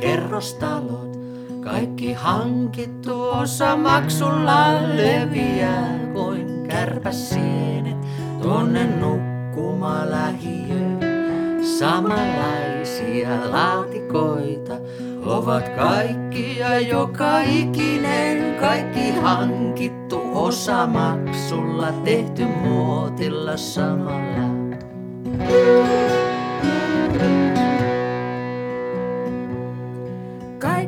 kerrostalot. Kaikki hankittu osa maksulla leviää kuin kärpäsienet tuonne nukkuma lähiöön. Samanlaisia laatikoita ovat kaikki ja joka ikinen kaikki hankittu osa maksulla tehty muotilla samalla.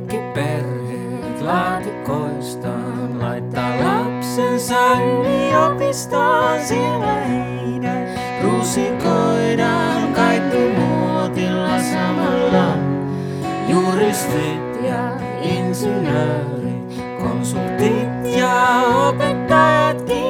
Kaikki perheet laatikoistaan laittaa lapsensa yliopistoon siellä heidän rusikoidaan kaikki muotilla samalla. Juristit ja insinöörit, konsultit ja opettajatkin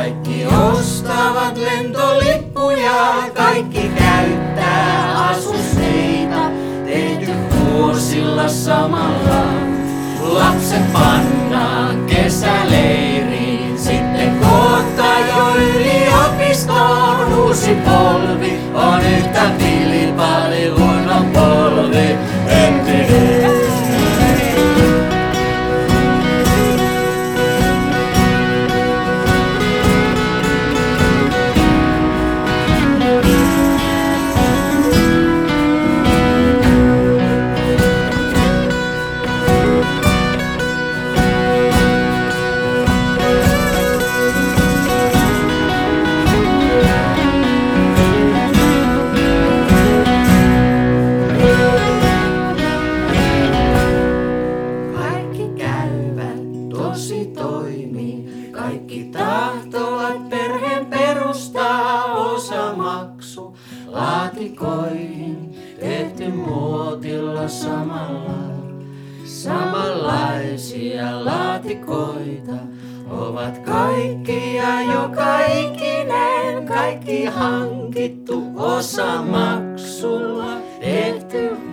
kaikki ostavat lentolippuja, kaikki käyttää asusteita, tehty vuosilla samalla. Lapset pannaan kesäleiriin, sitten koottaa jo yliopistoon. Uusi polvi on yhtä vilipali käyvät, tosi toimii. Kaikki tahtovat perheen perustaa osamaksu laatikoihin. Tehty muotilla samalla. Samanlaisia laatikoita ovat kaikki ja joka ikinen kaikki hankittu osamaksulla. Tehty